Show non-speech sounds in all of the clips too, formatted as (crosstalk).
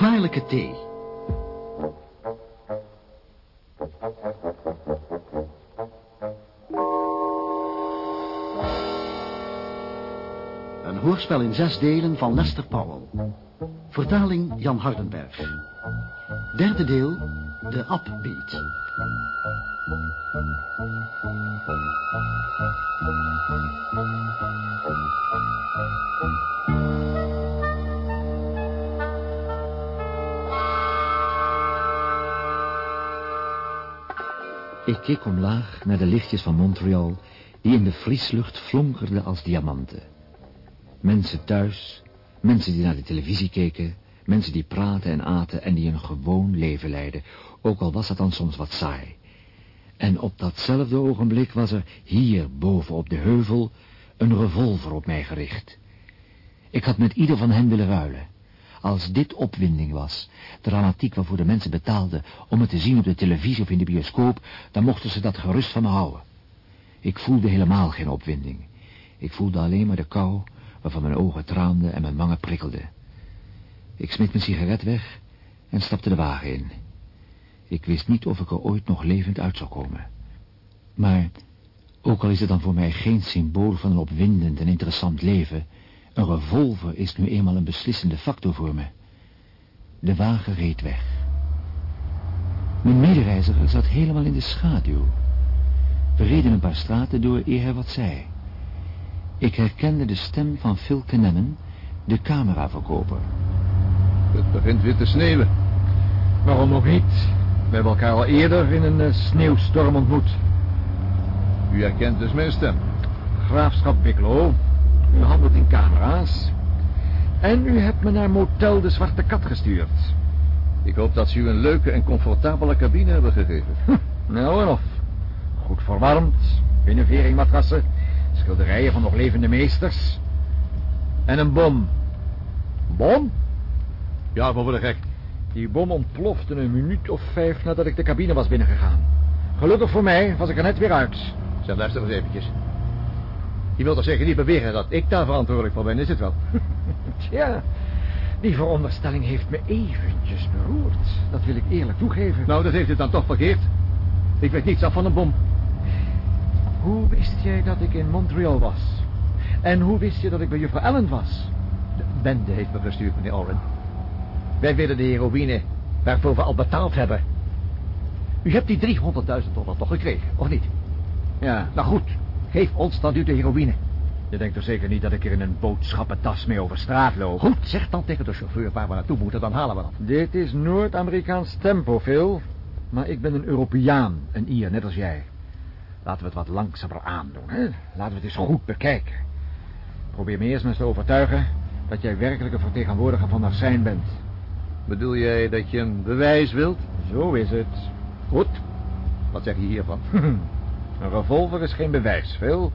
Gevaarlijke thee. Een hoorspel in zes delen van Lester Powell. Vertaling Jan Hardenberg. Derde deel, de Upbeat. Ik keek omlaag naar de lichtjes van Montreal... die in de vrieslucht flonkerden als diamanten. Mensen thuis, mensen die naar de televisie keken... mensen die praten en aten en die een gewoon leven leidden... ook al was dat dan soms wat saai. En op datzelfde ogenblik was er hier boven op de heuvel... een revolver op mij gericht. Ik had met ieder van hen willen ruilen... Als dit opwinding was, dramatiek waarvoor de mensen betaalden om het te zien op de televisie of in de bioscoop, dan mochten ze dat gerust van me houden. Ik voelde helemaal geen opwinding. Ik voelde alleen maar de kou waarvan mijn ogen traanden en mijn wangen prikkelden. Ik smeet mijn sigaret weg en stapte de wagen in. Ik wist niet of ik er ooit nog levend uit zou komen. Maar, ook al is het dan voor mij geen symbool van een opwindend en interessant leven... Een revolver is nu eenmaal een beslissende factor voor me. De wagen reed weg. Mijn medereiziger zat helemaal in de schaduw. We reden een paar straten door eer hij wat zei. Ik herkende de stem van Phil Kennemen, de cameraverkoper. Het begint weer te sneeuwen. Waarom ook niet? We hebben elkaar al eerder in een uh, sneeuwstorm ontmoet. U herkent dus mijn stem. Graafschap Bicklo, u handelt in camera's. En u hebt me naar motel de Zwarte Kat gestuurd. Ik hoop dat ze u een leuke en comfortabele cabine hebben gegeven. nou en of. Goed verwarmd, binnenveringmatrassen, schilderijen van nog levende meesters. En een bom. Bom? Ja, voor de gek. Die bom ontplofte een minuut of vijf nadat ik de cabine was binnengegaan. Gelukkig voor mij was ik er net weer uit. Zeg, luister eens eventjes. Je wilt toch zeker niet beweren dat ik daar verantwoordelijk voor ben, is het wel? (laughs) Tja, die veronderstelling heeft me eventjes beroerd. Dat wil ik eerlijk toegeven. Nou, dat heeft het dan toch verkeerd. Ik weet niets af van een bom. Hoe wist jij dat ik in Montreal was? En hoe wist je dat ik bij juffrouw Allen was? De bende heeft me gestuurd, meneer Oren. Wij willen de heroïne waarvoor we al betaald hebben. U hebt die 300.000 dollar toch gekregen, of niet? Ja. Nou goed, geef ons dan nu de heroïne. Je denkt toch zeker niet dat ik er in een boodschappentas mee over straat loop? Goed, zeg dan tegen de chauffeur waar we naartoe moeten, dan halen we dat. Dit is Noord-Amerikaans tempo, Phil. Maar ik ben een Europeaan, een Ier, net als jij. Laten we het wat langzamer aandoen, hè? Laten we het eens goed bekijken. Probeer me eerst maar eens te overtuigen dat jij werkelijk een vertegenwoordiger van Arsijn bent. Bedoel jij dat je een bewijs wilt? Zo is het. Goed. Wat zeg je hiervan? (laughs) een revolver is geen bewijs, Phil.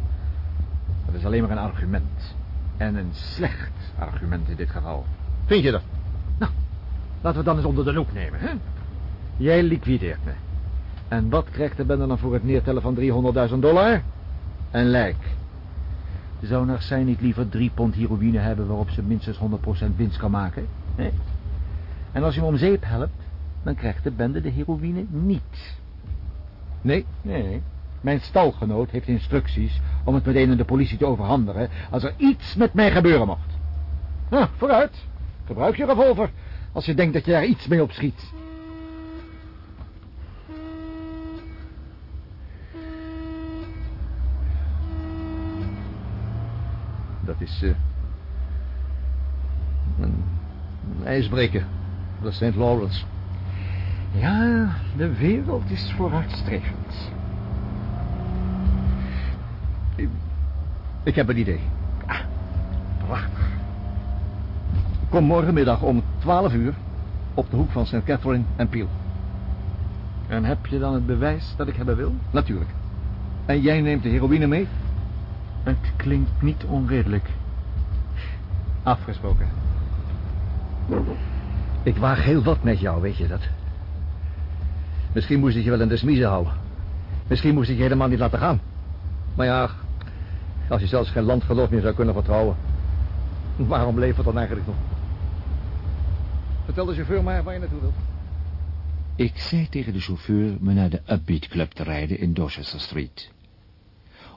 Dat is alleen maar een argument. En een slecht argument in dit geval. Vind je dat? Nou, laten we dan eens onder de loep nemen, hè? Jij liquideert me. En wat krijgt de bende dan voor het neertellen van 300.000 dollar? Een lijk. Zou Narsijn niet liever drie pond heroïne hebben... waarop ze minstens 100% winst kan maken? Nee. En als je hem om zeep helpt... dan krijgt de bende de heroïne niet. Nee? Nee. Mijn stalgenoot heeft instructies om het meteen aan de politie te overhandigen... als er iets met mij gebeuren mocht. Nou, vooruit. Gebruik je revolver... als je denkt dat je daar iets mee opschiet. Dat is... Uh, een, een ijsbreker. Dat is St. Lawrence. Ja, de wereld is vooruitstrevend. Ik, ik heb een idee. Ah, prachtig. Kom morgenmiddag om 12 uur op de hoek van St. Catherine en Peel. En heb je dan het bewijs dat ik hebben wil? Natuurlijk. En jij neemt de heroïne mee? Het klinkt niet onredelijk. Afgesproken. Ik waag heel wat met jou, weet je dat? Misschien moest ik je wel in de smiezen houden. Misschien moest ik je helemaal niet laten gaan. Maar ja, als je zelfs geen landgeloof meer zou kunnen vertrouwen... waarom leeft het dan eigenlijk nog? Vertel de chauffeur maar waar je naartoe wilt. Ik zei tegen de chauffeur me naar de Upbeat Club te rijden in Dorchester Street.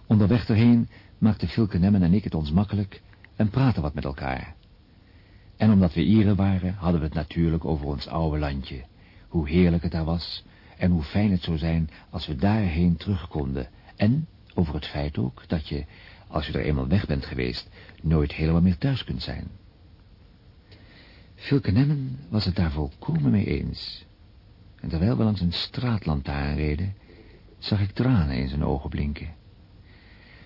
Onderweg erheen maakten Filke Nemmen en ik het ons makkelijk en praten wat met elkaar. En omdat we Ieren waren, hadden we het natuurlijk over ons oude landje. Hoe heerlijk het daar was en hoe fijn het zou zijn als we daarheen terug konden. En over het feit ook dat je, als je er eenmaal weg bent geweest, nooit helemaal meer thuis kunt zijn. Filke Nemmen was het daar volkomen mee eens. En terwijl we langs een straatlantaarn reden, zag ik tranen in zijn ogen blinken.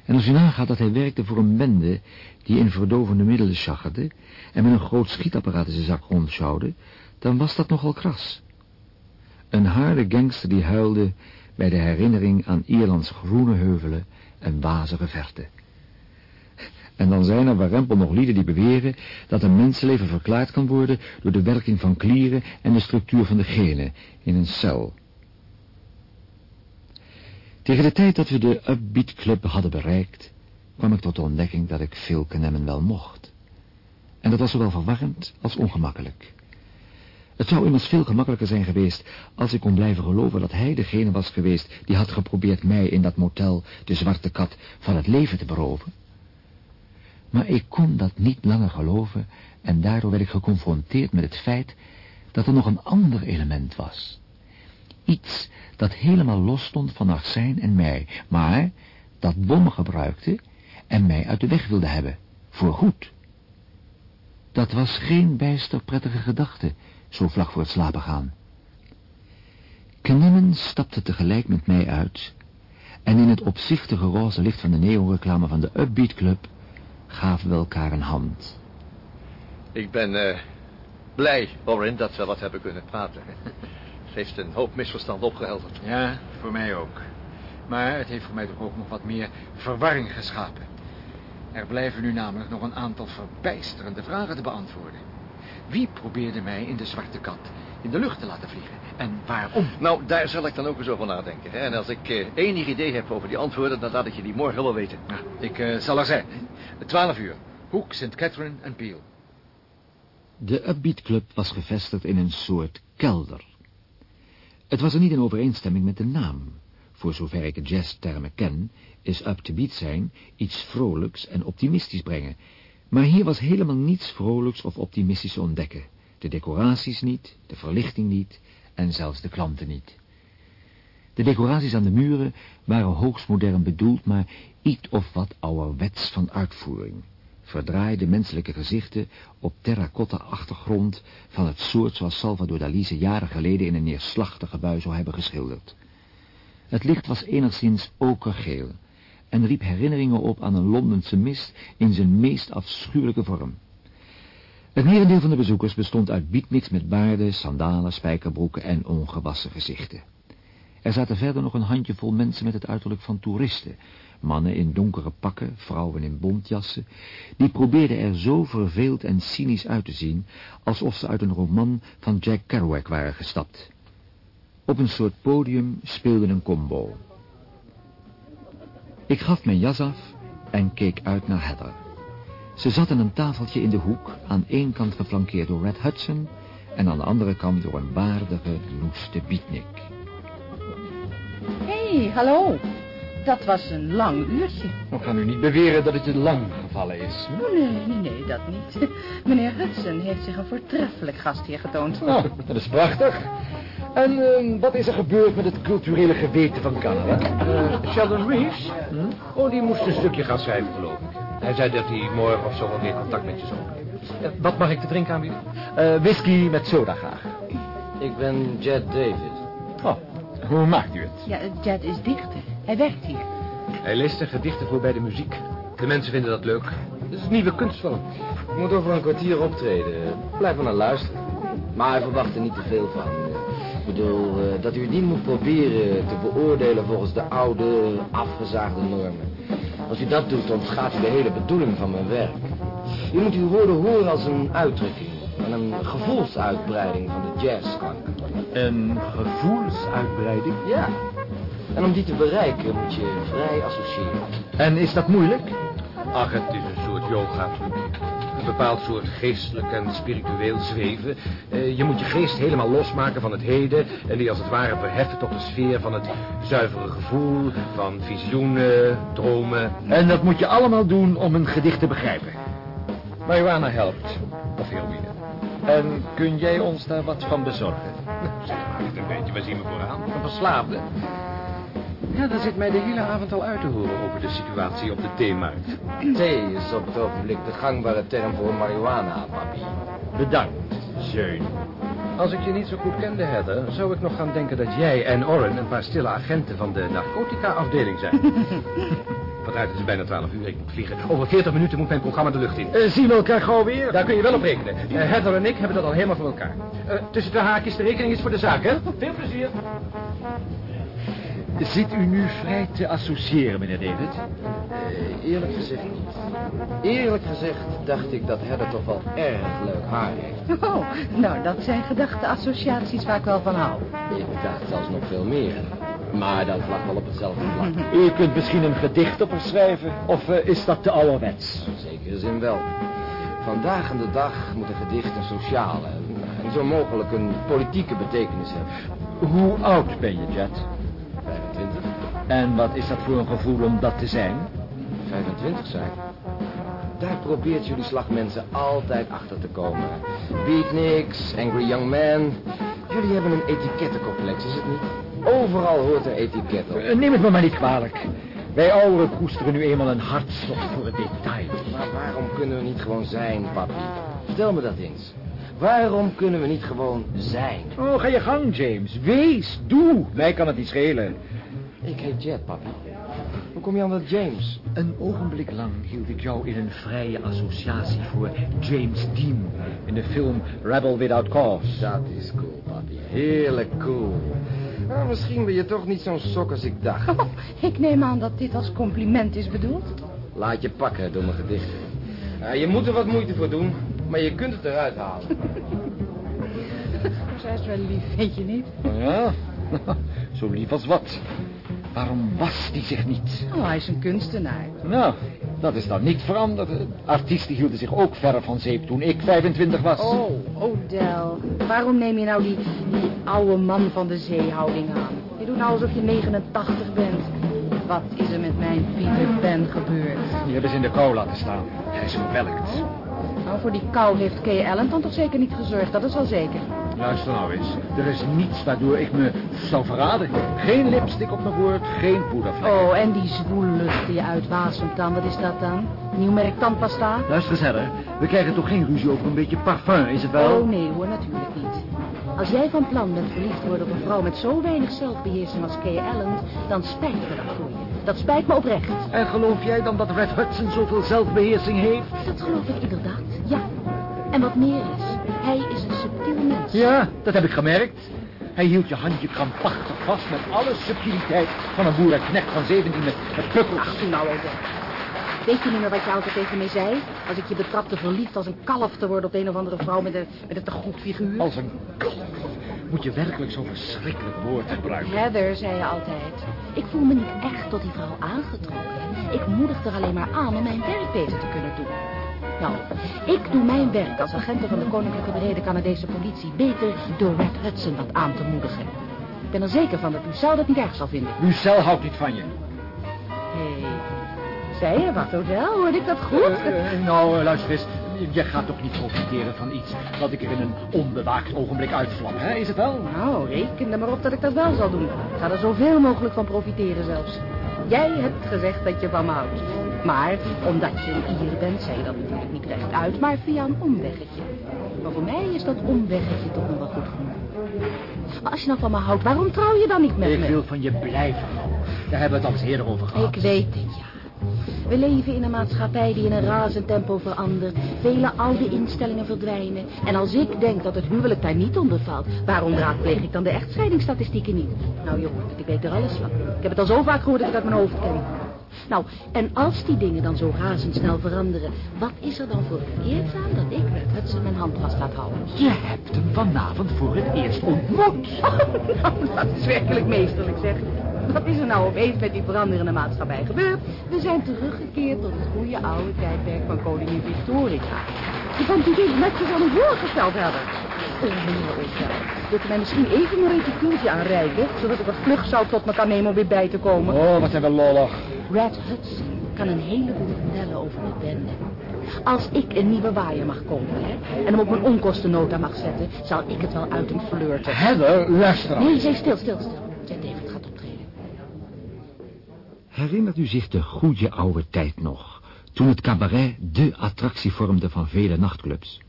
En als u nagaat dat hij werkte voor een bende die in verdovende middelen schaggerde en met een groot schietapparaat in zijn zak rondschouwde, dan was dat nogal kras. Een harde gangster die huilde bij de herinnering aan Ierlands groene heuvelen en wazige verte. En dan zijn er warempel nog lieden die beweren dat een mensenleven verklaard kan worden door de werking van klieren en de structuur van de genen in een cel. Tegen de tijd dat we de Upbeat Club hadden bereikt, kwam ik tot de ontdekking dat ik veel Kenemmen wel mocht. En dat was zowel verwarrend als ongemakkelijk. Het zou immers veel gemakkelijker zijn geweest als ik kon blijven geloven dat hij degene was geweest die had geprobeerd mij in dat motel, de Zwarte Kat, van het leven te beroven. Maar ik kon dat niet langer geloven en daardoor werd ik geconfronteerd met het feit dat er nog een ander element was. Iets dat helemaal los stond van Arsijn en mij, maar dat bommen gebruikte en mij uit de weg wilde hebben, voorgoed. Dat was geen bijster prettige gedachte, zo vlak voor het slapen gaan. Knemmen stapte tegelijk met mij uit en in het opzichtige roze licht van de neonreclame van de Upbeat Club gaven we elkaar een hand. Ik ben uh, blij, Orin, dat we wat hebben kunnen praten. (laughs) Het heeft een hoop misverstand opgehelderd. Ja, voor mij ook. Maar het heeft voor mij toch ook nog wat meer verwarring geschapen. Er blijven nu namelijk nog een aantal verbijsterende vragen te beantwoorden. Wie probeerde mij in de zwarte kat in de lucht te laten vliegen? En waarom? Nou, daar zal ik dan ook eens over nadenken. Hè? En als ik uh, enig idee heb over die antwoorden, dan laat ik je die morgen wel weten. Nou, ik uh, zal er zijn. Twaalf uur. Hoek, St. Catherine en Peel. De Upbeat Club was gevestigd in een soort kelder. Het was er niet in overeenstemming met de naam. Voor zover ik de jazztermen ken, is up to beat zijn iets vrolijks en optimistisch brengen. Maar hier was helemaal niets vrolijks of optimistisch te ontdekken. De decoraties niet, de verlichting niet en zelfs de klanten niet. De decoraties aan de muren waren hoogst modern bedoeld, maar iets of wat ouderwets van uitvoering. Verdraaide menselijke gezichten op terracotta achtergrond van het soort zoals Salvador Dali ze jaren geleden in een neerslachtige bui zou hebben geschilderd. Het licht was enigszins okergeel en riep herinneringen op aan een Londense mist in zijn meest afschuwelijke vorm. Het merendeel van de bezoekers bestond uit beatniks met baarden, sandalen, spijkerbroeken en ongewassen gezichten. Er zaten verder nog een handjevol mensen met het uiterlijk van toeristen, mannen in donkere pakken, vrouwen in bontjassen, die probeerden er zo verveeld en cynisch uit te zien, alsof ze uit een roman van Jack Kerouac waren gestapt. Op een soort podium speelde een combo. Ik gaf mijn jas af en keek uit naar Heather. Ze zat aan een tafeltje in de hoek, aan één kant geflankeerd door Red Hudson en aan de andere kant door een waardige, noeste beatnik. Hé, hey, hallo. Dat was een lang uurtje. We gaan u niet beweren dat het je lang gevallen is. Oh, nee, nee, nee, dat niet. (laughs) Meneer Hudson heeft zich een voortreffelijk gastheer getoond. Nou, dat is prachtig. En uh, wat is er gebeurd met het culturele geweten van Canada? Uh, Sheldon Reeves? Hm? Oh, die moest een stukje gaan schrijven, geloof ik. Hij zei dat hij morgen of zo wel meer contact met je zou uh, Wat mag ik te drinken aanbieden? whisky met soda graag. Ik ben Jed David. Oh, hoe maakt u het? Ja, Jed is dichter. Hij werkt hier. Hij leest zijn gedichten voor bij de muziek. De mensen vinden dat leuk. Het is een nieuwe kunstvorm. Ik moet over een kwartier optreden. Blijf maar naar luisteren. Maar hij verwacht er niet te veel van. Ik bedoel, uh, dat u het niet moet proberen te beoordelen volgens de oude, afgezaagde normen. Als u dat doet, ontgaat u de hele bedoeling van mijn werk. U moet uw woorden horen als een uitdrukking. En een gevoelsuitbreiding van de jazzklank. Een gevoelsuitbreiding? Ja. En om die te bereiken moet je vrij associëren. En is dat moeilijk? Ach, het is een soort yoga. Een bepaald soort geestelijk en spiritueel zweven. Eh, je moet je geest helemaal losmaken van het heden... en die als het ware verheffen tot de sfeer van het zuivere gevoel... van visioenen, dromen. En dat moet je allemaal doen om een gedicht te begrijpen. Marijuana helpt. Of heroïne. En kun jij ons daar wat van bezorgen? Zeg maar het een beetje, waar zien we vooraan? Een verslaafde. Ja, dat zit mij de hele avond al uit te horen over de situatie op de theemarkt. (clears throat) Thee is op het ogenblik de gangbare term voor marihuana, papi. Bedankt, Zeun. Als ik je niet zo goed kende, Heather, zou ik nog gaan denken dat jij en Orrin een paar stille agenten van de narcotica-afdeling zijn. (laughs) Vooruit, het is bijna 12 uur, ik moet vliegen. Over 40 minuten moet mijn programma de lucht in. Eh, zien we elkaar gauw weer? Daar kun je wel op rekenen. Eh, Heather en ik hebben dat al helemaal voor elkaar. Eh, tussen de haakjes, de rekening is voor de zaak, hè? Veel plezier. Zit u nu vrij te associëren, meneer David? Eh, eerlijk gezegd niet. Eerlijk gezegd dacht ik dat Hedda toch wel erg leuk haar heeft. Oh, nou, dat zijn gedachte-associaties waar ik wel van hou. Ik dacht zelfs nog veel meer. Maar dat lag wel op hetzelfde vlak. U kunt misschien een gedicht op haar schrijven. Of eh, is dat te ouderwets? In zekere zin wel. Vandaag aan de dag moet een gedicht een sociale en zo mogelijk een politieke betekenis hebben. Hoe oud ben je, Jet? 25. En wat is dat voor een gevoel om dat te zijn? 25 zijn. Daar probeert jullie slagmensen altijd achter te komen. Beatniks, Angry Young Man. Jullie hebben een etikettencomplex, is het niet? Overal hoort er etiket op. Eh, Neem het me maar niet kwalijk. Wij ouderen koesteren nu eenmaal een hartstocht voor het detail. Maar waarom kunnen we niet gewoon zijn, papi? Vertel me dat eens. Waarom kunnen we niet gewoon zijn? Oh, ga je gang, James. Wees, doe. Mij kan het niet schelen. Ik heet Jet, papi. Hoe kom je aan dat James? Een ogenblik lang hield ik jou in een vrije associatie voor James Dean... in de film Rebel Without Cause. Dat is cool, papi. Heerlijk cool. Maar misschien ben je toch niet zo'n sok als ik dacht. Oh, ik neem aan dat dit als compliment is bedoeld. Laat je pakken door mijn gedichten. Ja, je moet er wat moeite voor doen, maar je kunt het eruit halen. (laughs) Zij is wel lief, vind je niet? Ja, (laughs) zo lief als wat. Waarom was die zich niet? Oh, hij is een kunstenaar. Nou, dat is dan niet veranderd. Artiesten hielden zich ook verre van zeep toen ik 25 was. Oh, Odell. Waarom neem je nou die, die oude man van de zeehouding aan? Je doet nou alsof je 89 bent. Wat is er met mijn Peter Pan gebeurd? Die hebben ze in de kou laten staan. Hij is verwelkt. Nou, voor die kou heeft Kay Allen dan toch zeker niet gezorgd, dat is wel zeker. Luister nou eens. Er is niets waardoor ik me zou verraden. Geen lipstick op mijn woord, geen poedervlek. Oh, en die zwoellucht die je uitwasemt dan, wat is dat dan? Nieuw merk tandpasta? Luister eens, Heather. We krijgen toch geen ruzie over een beetje parfum, is het wel? Oh, nee hoor, natuurlijk niet. Als jij van plan bent verliefd te worden op een vrouw met zo weinig zelfbeheersing als Kay Allen, dan spijt me dat voor je. Dat spijt me oprecht. En geloof jij dan dat Red Hudson zoveel zelfbeheersing heeft? Dat geloof ik inderdaad, ja. En wat meer is, hij is een subtiel mens. Ja, dat heb ik gemerkt. Hij hield je handje krampachtig vast met alle subtiliteit van een boerenknecht van 17 met, met pukkels. Ach, nou ook Weet je niet meer wat je altijd tegen mij zei? Als ik je betrapte verliefd als een kalf te worden op een of andere vrouw met een, met een te goed figuur? Als een kalf. Moet je werkelijk zo'n verschrikkelijk woord gebruiken? Heather, zei je altijd. Ik voel me niet echt tot die vrouw aangetrokken. Ik moedig er alleen maar aan om mijn werk beter te kunnen doen. Nou, ik doe mijn werk als agent van de Koninklijke Brede Canadese politie beter door Red Hudson wat aan te moedigen. Ik ben er zeker van dat Lucel dat niet erg zal vinden. Lucel houdt niet van je. Hé, hey, zei je wat, Odell? Hoorde ik dat goed? Uh, uh, nou, uh, luister eens. Je gaat toch niet profiteren van iets wat ik er in een onbewaakt ogenblik uitvlam, hè? Is het wel? Nou, reken er maar op dat ik dat wel zal doen. Ik ga er zoveel mogelijk van profiteren zelfs. Jij hebt gezegd dat je van me houdt. Maar omdat je een Ier bent, zei je dat natuurlijk niet recht uit, maar via een omweggetje. Maar voor mij is dat omweggetje toch nog wel goed genoeg. Maar als je nou van me houdt, waarom trouw je dan niet met ik me? Ik wil van je blijven. Daar hebben we het al eens eerder over gehad. Ik weet het, ja. We leven in een maatschappij die in een razend tempo verandert. Vele oude instellingen verdwijnen. En als ik denk dat het huwelijk daar niet onder valt... waarom raadpleeg ik dan de echtscheidingsstatistieken niet? Nou jongen, ik weet er alles van. Ik heb het al zo vaak gehoord dat ik het uit mijn hoofd ken. Nou, en als die dingen dan zo razendsnel veranderen... wat is er dan voor verkeerd aan dat ik met Hudson mijn hand vast laat houden? Je hebt hem vanavond voor het eerst ontmoet. Nou, (laughs) dat is werkelijk meesterlijk, zeg. Wat is er nou opeens met die veranderende maatschappij gebeurd? We zijn teruggekeerd tot het goede oude tijdperk van koningin Victoria. Die vond die dit netjes aan hem voorgesteld hebben. Ossel, wilt u mij misschien even een reticulatie aanreiken... zodat ik wat vlug zou tot me kan nemen om weer bij te komen? Oh, wat zijn we lollig. Red Hudson kan een heleboel vertellen over de bende. Als ik een nieuwe waaier mag kopen, hè, en hem op mijn onkostennota mag zetten... zal ik het wel uit hem flirten. Heather, luister. Nee, zeg stil, stil, stil. Ted David gaat optreden. Herinnert u zich de goede oude tijd nog, toen het cabaret de attractie vormde van vele nachtclubs?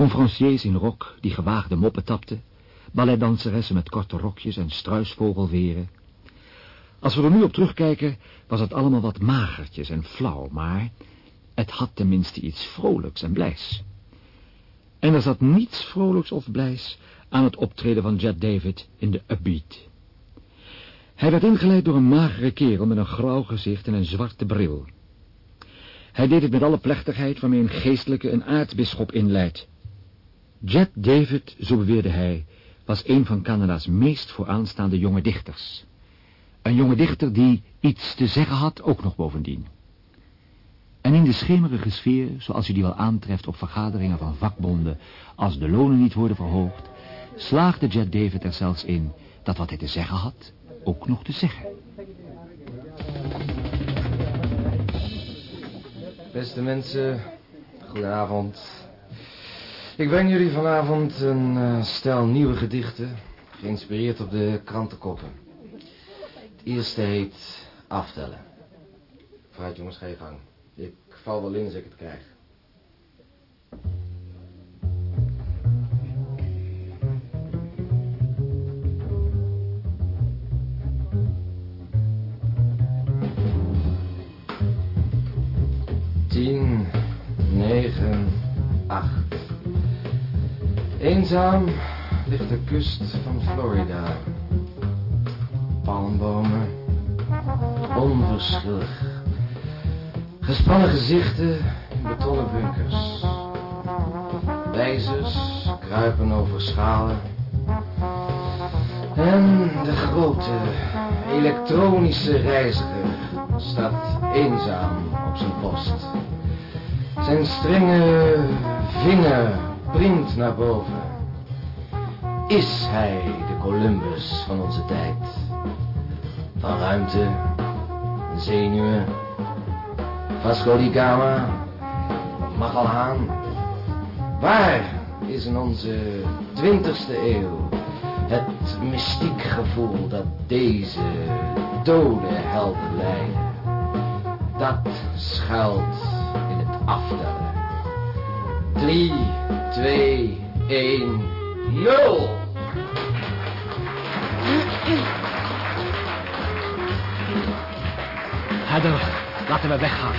Conferenciers in rok die gewaagde moppen tapten, balletdanseressen met korte rokjes en struisvogelveren. Als we er nu op terugkijken, was het allemaal wat magertjes en flauw, maar het had tenminste iets vrolijks en blijs. En er zat niets vrolijks of blijs aan het optreden van Jet David in de Upbeat. Hij werd ingeleid door een magere kerel met een grauw gezicht en een zwarte bril. Hij deed het met alle plechtigheid waarmee een geestelijke een aartsbisschop inleidt. Jet David, zo beweerde hij, was een van Canada's meest vooraanstaande jonge dichters. Een jonge dichter die iets te zeggen had, ook nog bovendien. En in de schemerige sfeer, zoals u die wel aantreft op vergaderingen van vakbonden, als de lonen niet worden verhoogd, slaagde Jet David er zelfs in dat wat hij te zeggen had, ook nog te zeggen. Beste mensen, goedenavond. Ik breng jullie vanavond een eh, stel nieuwe gedichten, geïnspireerd op de krantenkoppen. Het eerste heet Aftellen. Vooruit jongens, ga je gang. Ik val wel in als ik het krijg. Tien, negen, acht. Eenzaam ligt de kust van Florida. Palmbomen, onverschillig. Gespannen gezichten in betonnen bunkers. Wijzers kruipen over schalen. En de grote elektronische reiziger staat eenzaam op zijn post. Zijn strenge vinger prikt naar boven. Is hij de Columbus van onze tijd? Van ruimte, zenuwen, Vasco da Gama, Magellaan. Waar is in onze twintigste eeuw het mystiek gevoel dat deze dode helden leiden? Dat schuilt in het aftellen. 3, 2, 1, 0. Heather, laten we weggaan.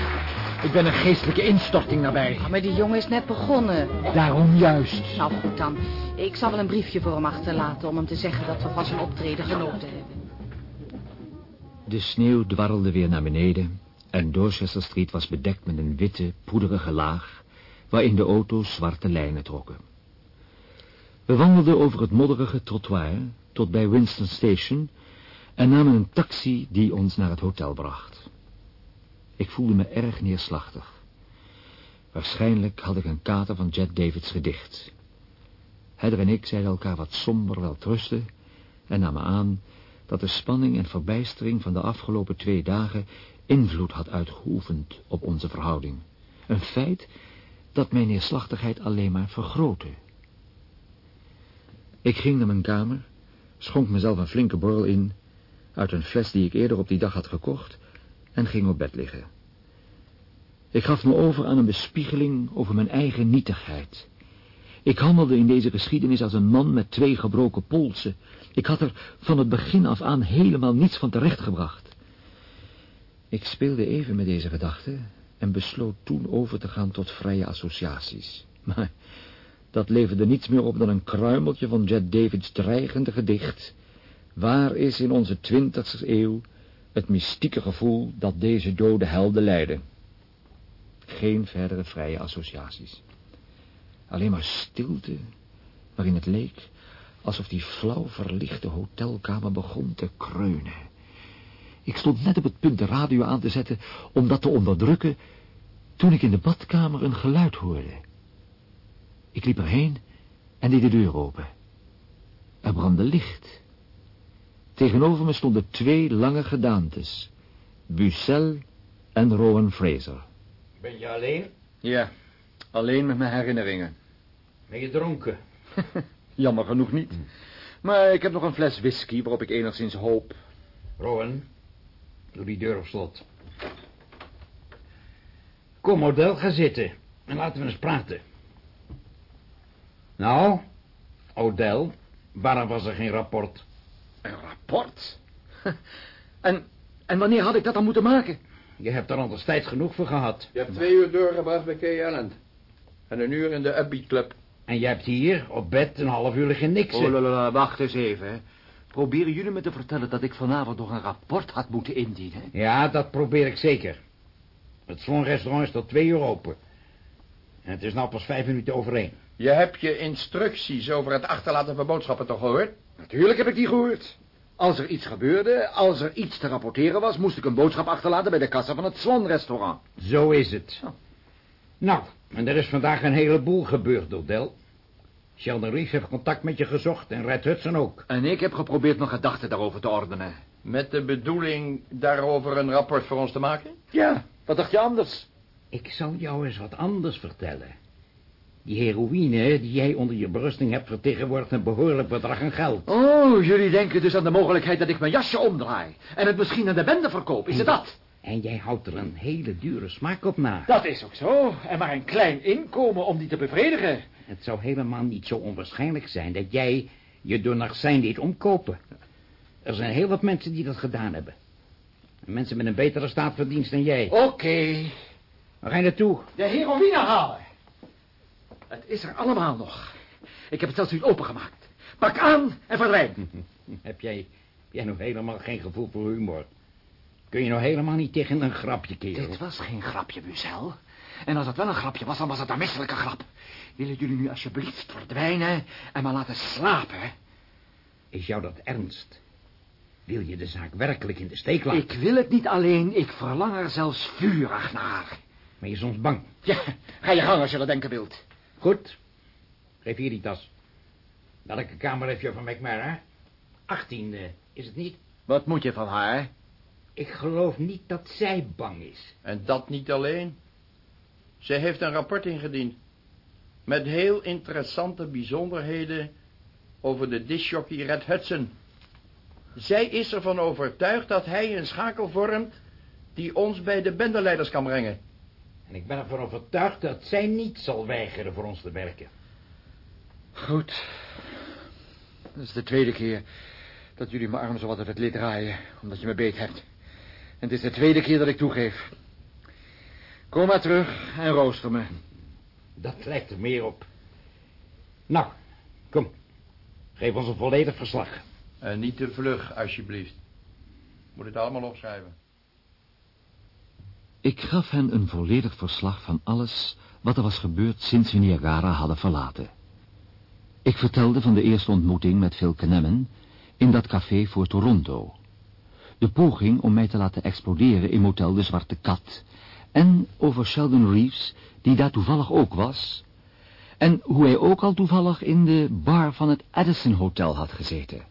Ik ben een geestelijke instorting nabij. Ah, maar die jongen is net begonnen. Daarom juist. Nou goed dan. Ik zal wel een briefje voor hem achterlaten om hem te zeggen dat we van zijn optreden genoten hebben. De sneeuw dwarrelde weer naar beneden en Dorchester Street was bedekt met een witte, poederige laag, waarin de auto's zwarte lijnen trokken. We wandelden over het modderige trottoir tot bij Winston Station en namen een taxi die ons naar het hotel bracht. Ik voelde me erg neerslachtig. Waarschijnlijk had ik een kater van Jet Davids gedicht. Hedder en ik zeiden elkaar wat somber wel trusten en namen aan dat de spanning en verbijstering van de afgelopen twee dagen invloed had uitgeoefend op onze verhouding. Een feit dat mijn neerslachtigheid alleen maar vergrootte. Ik ging naar mijn kamer, schonk mezelf een flinke borrel in, uit een fles die ik eerder op die dag had gekocht, en ging op bed liggen. Ik gaf me over aan een bespiegeling over mijn eigen nietigheid. Ik handelde in deze geschiedenis als een man met twee gebroken polsen. Ik had er van het begin af aan helemaal niets van terechtgebracht. Ik speelde even met deze gedachten en besloot toen over te gaan tot vrije associaties. (laughs) Maar dat leverde niets meer op dan een kruimeltje van Jet Davids dreigende gedicht. Waar is in onze twintigste eeuw het mystieke gevoel dat deze dode helden leiden? Geen verdere vrije associaties. Alleen maar stilte, waarin het leek alsof die flauw verlichte hotelkamer begon te kreunen. Ik stond net op het punt de radio aan te zetten om dat te onderdrukken, toen ik in de badkamer een geluid hoorde. Ik liep erheen en deed de deur open. Er brandde licht. Tegenover me stonden twee lange gedaantes. Bucel en Rowan Fraser. Ben je alleen? Ja, alleen met mijn herinneringen. Ben je dronken? (laughs) Jammer genoeg niet. Maar ik heb nog een fles whisky waarop ik enigszins hoop. Rowan, doe die deur op slot. Kom, Odell, ga zitten. En laten we eens praten. Nou, Odell, waarom was er geen rapport? Een rapport? (laughs) En, en wanneer had ik dat dan moeten maken? Je hebt er anders tijd genoeg voor gehad. Je hebt twee uur doorgebracht bij Kay Island. En een uur in de Upbeat Club. En je hebt hier op bed een half uur liggen niksen. Oh, la, la, la, wacht eens even. Proberen jullie me te vertellen dat ik vanavond nog een rapport had moeten indienen? Ja, dat probeer ik zeker. Het Slon-restaurant is tot twee uur open. En het is nou pas vijf minuten over één. Je hebt je instructies over het achterlaten van boodschappen toch gehoord? Natuurlijk heb ik die gehoord. Als er iets gebeurde, als er iets te rapporteren was... moest ik een boodschap achterlaten bij de kassa van het Swan-restaurant. Zo is het. Nou, en er is vandaag een heleboel gebeurd, Odell. Sheldon Reeves heeft contact met je gezocht en Red Hudson ook. En ik heb geprobeerd mijn gedachten daarover te ordenen. Met de bedoeling daarover een rapport voor ons te maken? Ja, wat dacht je anders? Ik zal jou eens wat anders vertellen. Die heroïne die jij onder je berusting hebt vertegenwoordigt een behoorlijk bedrag aan geld. Oh, jullie denken dus aan de mogelijkheid dat ik mijn jasje omdraai... en het misschien aan de bende verkoop, is het dat? En jij houdt er een hele dure smaak op na. Dat is ook zo. En maar een klein inkomen om die te bevredigen. Het zou helemaal niet zo onwaarschijnlijk zijn dat jij je door narcijn liet omkopen. Er zijn heel wat mensen die dat gedaan hebben. Mensen met een betere staat van dienst dan jij. Oké, Waar ga je naartoe? de heroïne halen. Het is er allemaal nog. Ik heb het zelfs niet opengemaakt. Pak aan en verdwijn. (laughs) Heb jij, heb jij nog helemaal geen gevoel voor humor? Kun je nou helemaal niet tegen een grapje, kerel? Dit was geen grapje, Buzel. En als het wel een grapje was, dan was het een misselijke grap. Willen jullie nu alsjeblieft verdwijnen en maar laten slapen? Is jou dat ernst? Wil je de zaak werkelijk in de steek laten? Ik wil het niet alleen, ik verlang er zelfs vurig naar. Ben je soms bang? Ja, ga je gang als je dat denken wilt. Goed. Geef hier die tas. Welke kamer heb je van McMara? 18, eh, is het niet? Wat moet je van haar? Ik geloof niet dat zij bang is. En dat niet alleen. Zij heeft een rapport ingediend. Met heel interessante bijzonderheden over de disjockey Red Hudson. Zij is ervan overtuigd dat hij een schakel vormt die ons bij de bendeleiders kan brengen. En ik ben ervan overtuigd dat zij niet zal weigeren voor ons te werken. Goed. Dat is de tweede keer dat jullie mijn arm zo wat uit het lid draaien, omdat je me beet hebt. En het is de tweede keer dat ik toegeef. Kom maar terug en rooster me. Dat lijkt er meer op. Nou, kom. Geef ons een volledig verslag. En niet te vlug, alsjeblieft. Moet het allemaal opschrijven. Ik gaf hen een volledig verslag van alles wat er was gebeurd sinds we Niagara hadden verlaten. Ik vertelde van de eerste ontmoeting met Phil Kenemmen in dat café voor Toronto. De poging om mij te laten exploderen in motel De Zwarte Kat en over Sheldon Reeves, die daar toevallig ook was, en hoe hij ook al toevallig in de bar van het Addison Hotel had gezeten.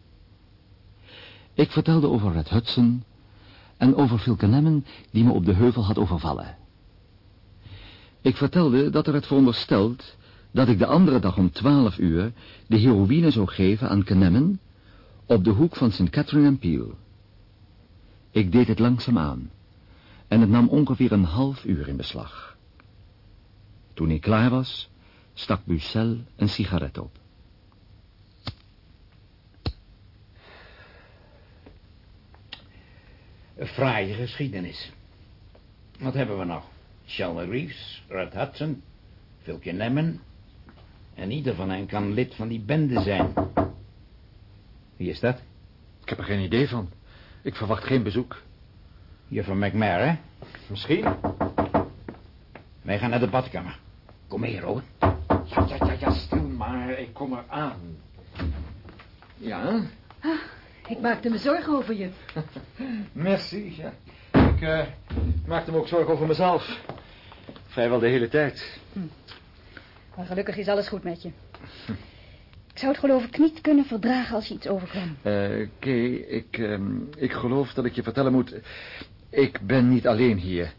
Ik vertelde over Red Hudson en over Phil Kenemmen die me op de heuvel had overvallen. Ik vertelde dat er het verondersteld dat ik de andere dag om twaalf uur de heroïne zou geven aan Kenemmen op de hoek van St. Catherine en Peel. Ik deed het langzaam aan en het nam ongeveer een half uur in beslag. Toen ik klaar was, stak Bucel een sigaret op. Een fraaie geschiedenis. Wat hebben we nog? Sheldon Reeves, Red Hudson, Philke Lemon. En ieder van hen kan lid van die bende zijn. Wie is dat? Ik heb er geen idee van. Ik verwacht geen bezoek. Juffrouw McMahon, hè? Misschien. Wij gaan naar de badkamer. Kom mee, Rowan. Ja, ja, ja, ja, stil maar. Ik kom er aan. Ja? Ik maakte me zorgen over je. (laughs) Merci, ja. Ik eh, maakte me ook zorgen over mezelf. Vrijwel de hele tijd. Maar gelukkig is alles goed met je. (laughs) zou het geloof ik niet kunnen verdragen als je iets overkwam. Eh, Kay, ik, ehm, ik geloof dat ik je vertellen moet... Ik ben niet alleen hier.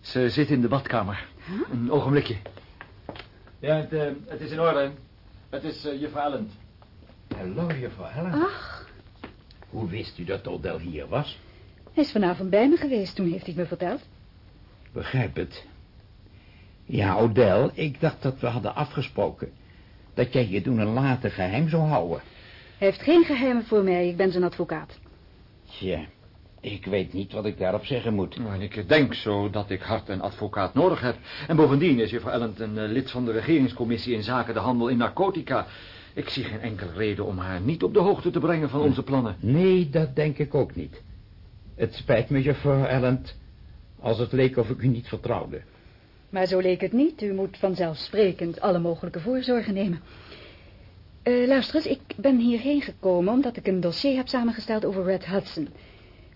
Ze zit in de badkamer. Een ogenblikje. Ja, het, eh, het is in orde. Het is uh, juffrouw Allen. Hallo, juffrouw Helen. Ach, Hoe wist u dat Odell hier was? hij is vanavond bij me geweest, toen heeft hij het me verteld. Begrijp het. Ja, Odell, ik dacht dat we hadden afgesproken... dat jij je doen en later geheim zou houden. Hij heeft geen geheimen voor mij, ik ben zijn advocaat. Tja, ik weet niet wat ik daarop zeggen moet. En ik denk zo dat ik hard een advocaat nodig heb. En bovendien is juffrouw Allen een eh, lid van de regeringscommissie in zaken de handel in narcotica. Ik zie geen enkele reden om haar niet op de hoogte te brengen van onze plannen. Nee, dat denk ik ook niet. Het spijt me, juffrouw Allen, als het leek of ik u niet vertrouwde. Maar zo leek het niet. U moet vanzelfsprekend alle mogelijke voorzorgen nemen. Eh, luister eens, ik ben hierheen gekomen omdat ik een dossier heb samengesteld over Red Hudson.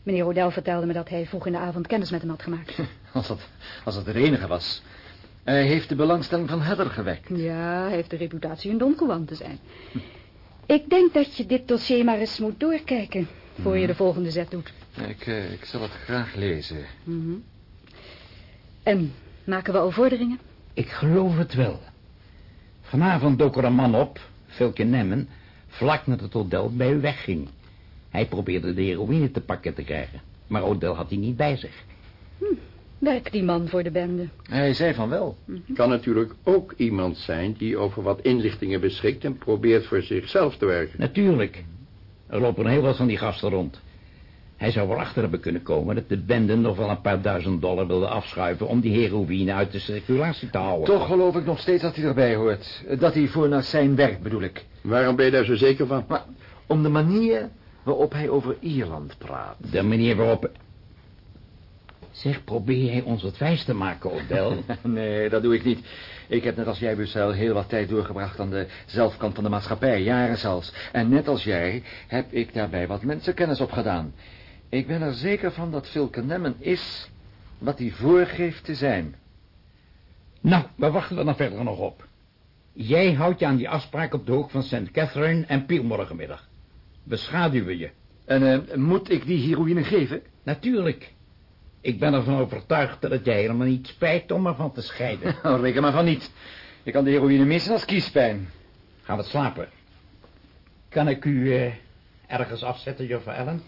Meneer Odell vertelde me dat hij vroeg in de avond kennis met hem had gemaakt. (laughs) Als dat, als dat het enige was. Hij heeft de belangstelling van Heather gewekt. Ja, hij heeft de reputatie een Don Juan te zijn. Ik denk dat je dit dossier maar eens moet doorkijken... voor je de volgende zet doet. Ik, eh, ik zal het graag lezen. Mhm. En, maken we al vorderingen? Ik geloof het wel. Vanavond dook er een man op, Vilke Nemmen, vlak nadat Odell bij u wegging. Hij probeerde de heroïne te pakken te krijgen, maar Odell had die niet bij zich. Werkt die man voor de bende? Hij zei van wel. Kan natuurlijk ook iemand zijn die over wat inlichtingen beschikt en probeert voor zichzelf te werken. Natuurlijk. Er lopen heel wat van die gasten rond. Hij zou wel achter hebben kunnen komen dat de bende nog wel een paar duizend dollar wilde afschuiven... om die heroïne uit de circulatie te houden. Toch geloof ik nog steeds dat hij erbij hoort. Dat hij voor naar zijn werk bedoel ik. Waarom ben je daar zo zeker van? Maar om de manier waarop hij over Ierland praat. De manier waarop... Zeg, probeer jij ons wat wijs te maken, Odell? (laughs) Nee, dat doe ik niet. Ik heb net als jij, Bucel, heel wat tijd doorgebracht aan de zelfkant van de maatschappij, jaren zelfs. En net als jij heb ik daarbij wat mensenkennis opgedaan. Ik ben er zeker van dat Vilke Nemmen is wat hij voorgeeft te zijn. nou, waar wachten we dan verder nog op? Jij houdt je aan die afspraak op de hoek van St. Catherine en Peel morgenmiddag. Beschaduwen je. En eh, moet ik die heroïne geven? Natuurlijk. Ik ben ervan overtuigd dat het jij helemaal niet spijt om ervan te scheiden. (laughs) Oh, reken maar van niet. Ik kan de heroïne missen als kiespijn. Gaan we slapen? Kan ik u eh, ergens afzetten, juffrouw Ellen?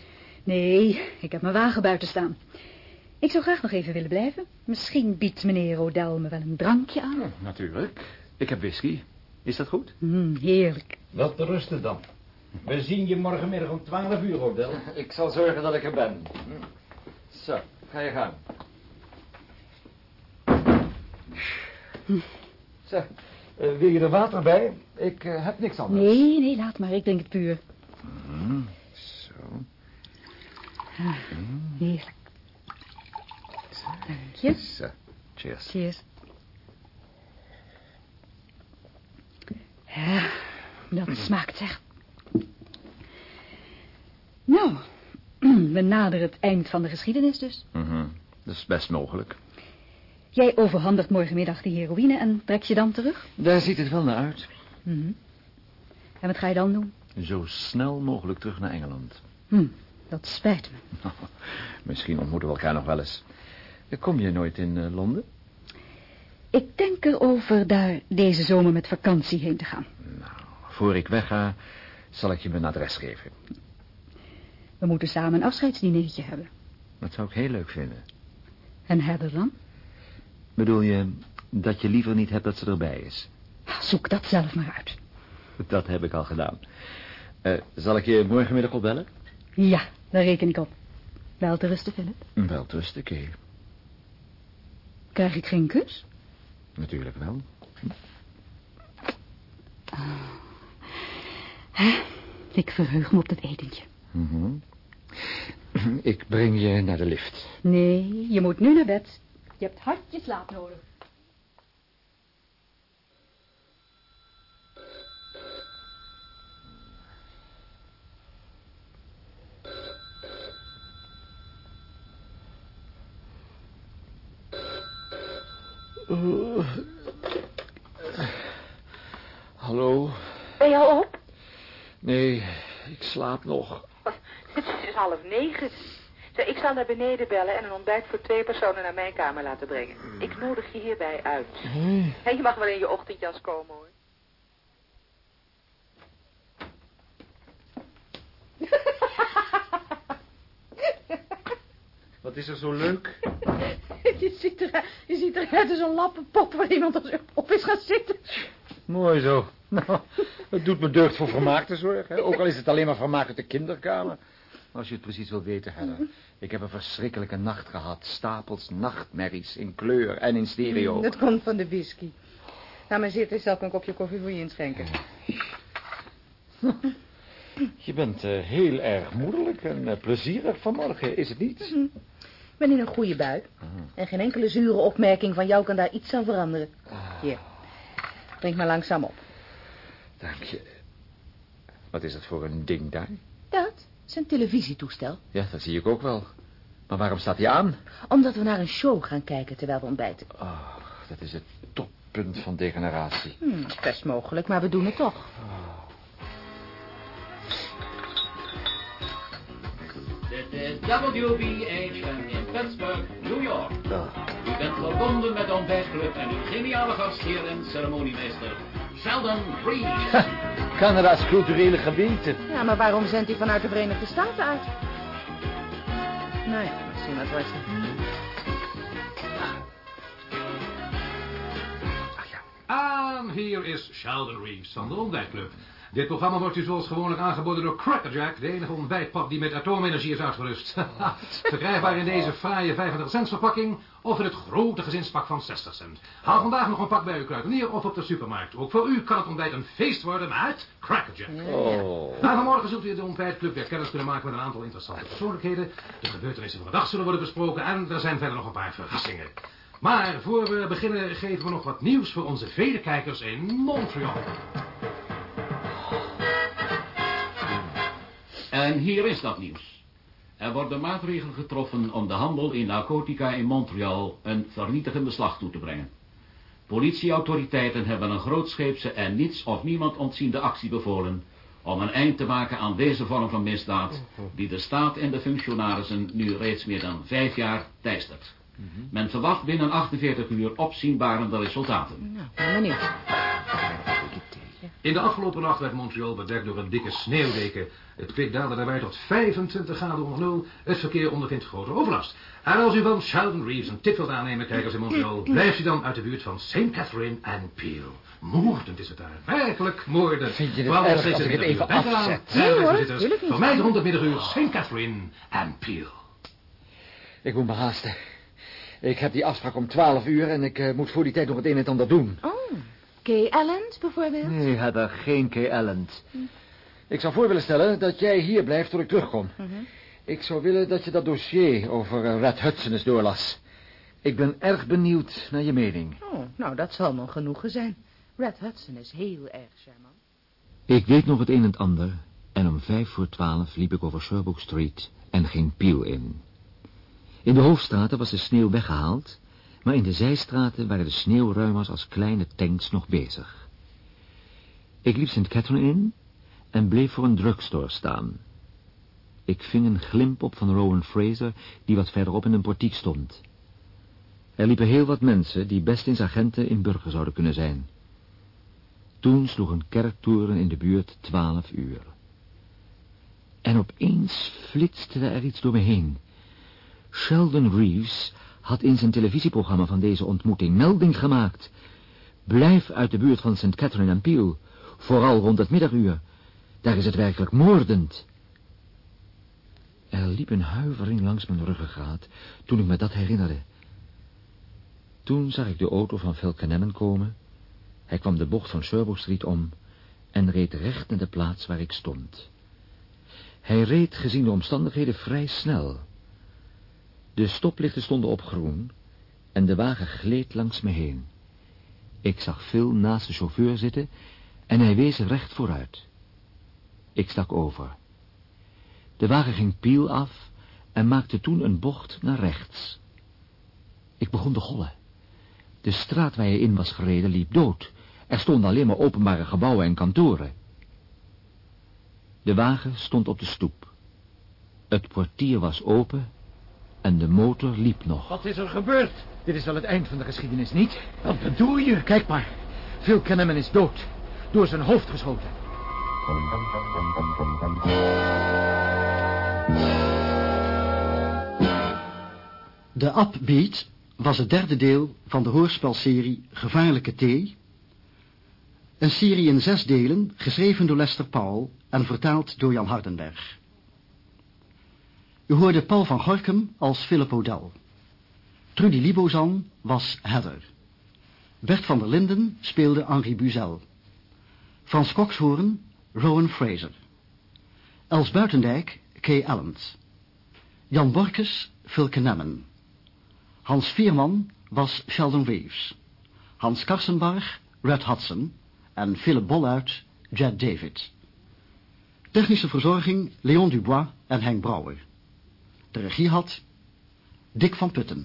Nee, ik heb mijn wagen buiten staan. Ik zou graag nog even willen blijven. Misschien biedt meneer Odell me wel een drankje aan. Oh, natuurlijk. Ik heb whisky. Is dat goed? Mm, heerlijk. Wel te rusten dan. We zien je morgenmiddag om 12 uur, Odell. (laughs) Ik zal zorgen dat ik er ben. Zo, ga je gang. Zo, eh, wil je er water bij? Ik eh, heb niks anders. Nee, nee, laat maar. Ik drink het puur. Zo. Heerlijk. Dank je. Zo. Cheers. Cheers. Ja, dat smaakt zeg. Nou, (clears throat) we naderen het eind van de geschiedenis dus. Mhm. Dat is best mogelijk. Jij overhandigt morgenmiddag die heroïne en trek je dan terug? Daar ziet het wel naar uit. Mhm. En wat ga je dan doen? Zo snel mogelijk terug naar Engeland. Hm, dat spijt me. (laughs) Misschien ontmoeten we elkaar nog wel eens. Kom je nooit in eh, Londen? Ik denk erover daar deze zomer met vakantie heen te gaan. Voor ik wegga, zal ik je mijn adres geven. We moeten samen een afscheidsdineetje hebben. Dat zou ik heel leuk vinden. En Heather dan? Bedoel je dat je liever niet hebt dat ze erbij is? Zoek dat zelf maar uit. (laughs) Dat heb ik al gedaan. Eh, zal ik je morgenmiddag opbellen? Ja, daar reken ik op. Wel te rusten, Philip. Wel rusten, Kay. Krijg ik geen kus? Natuurlijk wel. Ik verheug me op dat etentje. Mhm. Ik breng je naar de lift. Nee, je moet nu naar bed. Je hebt hard je slaap nodig. Hallo? Ben je al op? Nee, ik slaap nog. Het is half negen. Ik zal naar beneden bellen en een ontbijt voor twee personen naar mijn kamer laten brengen. Ik nodig je hierbij uit. En je mag wel in je ochtendjas komen, hoor. Wat is er zo leuk? (laughs) Je ziet, er, je ziet eruit als een lappenpop waar iemand als op is gaan zitten. Mooi zo. (laughs) Nou, het doet me deugd voor vermaak te zorgen. Ook al is het alleen maar vermaak uit de kinderkamer. Als je het precies wil weten, Heather. Ik heb een verschrikkelijke nacht gehad. Stapels nachtmerries in kleur en in stereo. Dat komt van de whisky. Nou, maar zit, ik zal een kopje koffie voor je inschenken. (laughs) Je bent eh, heel erg moederlijk en eh, plezierig vanmorgen, is het niet? Ik ben in een goede bui. En geen enkele zure opmerking van jou kan daar iets aan veranderen. Hier, drink maar langzaam op. Dank je. Wat is dat voor een ding daar? Dat is een televisietoestel. Ja, dat zie ik ook wel. Maar waarom staat hij aan? Omdat we naar een show gaan kijken terwijl we ontbijten. Oh, dat is het toppunt van degeneratie. Hm, best mogelijk, maar we doen het toch. Dit is WBHM in Pittsburgh, New York. Oh. U bent verbonden met de ontbijtclub en uw geniale gastheer en ceremoniemeester, Sheldon Reeves. Canada's culturele gebied. Ja, maar waarom zendt hij vanuit de Verenigde Staten uit? Nou ja, misschien wat wordt. En hier is Sheldon Reeves van de Ontbijtclub. Dit programma wordt u zoals gewoonlijk aangeboden door Crackerjack, de enige ontbijtpap die met atoomenergie is uitgerust. (laughs) Verkrijgbaar in deze fraaie 35 cent verpakking of in het grote gezinspak van 60 cent. Haal vandaag nog een pak bij uw kruidenier of op de supermarkt. Ook voor u kan het ontbijt een feest worden met Crackerjack. Oh. Na vanmorgen zult u in de ontbijtclub weer kennis kunnen maken met een aantal interessante persoonlijkheden. De gebeurtenissen van de dag zullen worden besproken en er zijn verder nog een paar verrassingen. Maar voor we beginnen geven we nog wat nieuws voor onze vele kijkers in Montreal. En hier is dat nieuws. Er worden maatregelen getroffen om de handel in narcotica in Montreal een vernietigend beslag toe te brengen. Politieautoriteiten hebben een grootscheepse en niets of niemand ontziende actie bevolen om een eind te maken aan deze vorm van misdaad die de staat en de functionarissen nu reeds meer dan vijf jaar teistert. Men verwacht binnen 48 uur opzienbarende resultaten. Nou, ben In de afgelopen nacht werd Montreal bedekt door een dikke sneeuwdeken. Het kwik daalde daarbij tot 25 graden onder nul. Het verkeer ondervindt grote overlast. En als u van Sheldon Reeves een tip wilt aannemen, kijkers in Montreal, blijft u dan uit de buurt van St. Catherine en Peel. Moordend is het daar. Werkelijk moordend. Vind je het Vooral erg als ik het middaguur even afzet? Nee, hoor. Voor mij rond het middaguur St. Catherine en Peel. Ik moet me haasten. Ik heb die afspraak om 12 uur en ik eh, moet voor die tijd nog het een en het ander doen. Oh, Kay Allen bijvoorbeeld? Nee, Heather, geen Kay Allen. Ik zou voor willen stellen dat jij hier blijft tot ik terugkom. Ik zou willen dat je dat dossier over eh, Red Hudson eens doorlas. Ik ben erg benieuwd naar je mening. Oh, nou, dat zal me genoegen zijn. Red Hudson is heel erg charmant. Ik weet nog het een en het ander en om vijf voor twaalf liep ik over Sherbrooke Street en ging Peel in. In de hoofdstraten was de sneeuw weggehaald, maar in de zijstraten waren de sneeuwruimers als kleine tanks nog bezig. Ik liep St. Catherine in en bleef voor een drugstore staan. Ik ving een glimp op van Rowan Fraser, die wat verderop in een portiek stond. Er liepen heel wat mensen die best eens agenten in burger zouden kunnen zijn. Toen sloeg een kerktoren in de buurt twaalf uur. En opeens flitste er iets door me heen. Sheldon Reeves had in zijn televisieprogramma van deze ontmoeting melding gemaakt. Blijf uit de buurt van St. Catherine en Peel, vooral rond het middaguur. Daar is het werkelijk moordend. Er liep een huivering langs mijn ruggengraat toen ik me dat herinnerde. Toen zag ik de auto van Velkenemmen komen. Hij kwam de bocht van Sherbrooke Street om en reed recht naar de plaats waar ik stond. Hij reed gezien de omstandigheden vrij snel. De stoplichten stonden op groen en de wagen gleed langs me heen. Ik zag Phil naast de chauffeur zitten en hij wees recht vooruit. Ik stak over. De wagen ging Piel af en maakte toen een bocht naar rechts. Ik begon te gollen. De straat waar hij in was gereden liep dood. Er stonden alleen maar openbare gebouwen en kantoren. De wagen stond op de stoep. Het portier was open en de motor liep nog. Wat is er gebeurd? Dit is wel het eind van de geschiedenis, niet? Wat bedoel je? Kijk maar. Phil Kenneman is dood. Door zijn hoofd geschoten. De Upbeat was het derde deel van de hoorspelserie Gevaarlijke Thee. Een serie in zes delen, geschreven door Lester Powell en vertaald door Jan Hardenberg. U hoorde Paul van Gorkum als Philip O'Dell. Trudy Libozan was Heather. Bert van der Linden speelde Henri Buzel. Frans Kokshoorn, Rowan Fraser. Els Buitendijk, Kay Allens. Jan Borkes, Philke Nemmen. Hans Vierman was Sheldon Reeves. Hans Karsenbarg, Red Hudson. En Philip Bolluit, Jed David. Technische verzorging Leon Dubois en Henk Brouwer. De regie had Dick van Putten.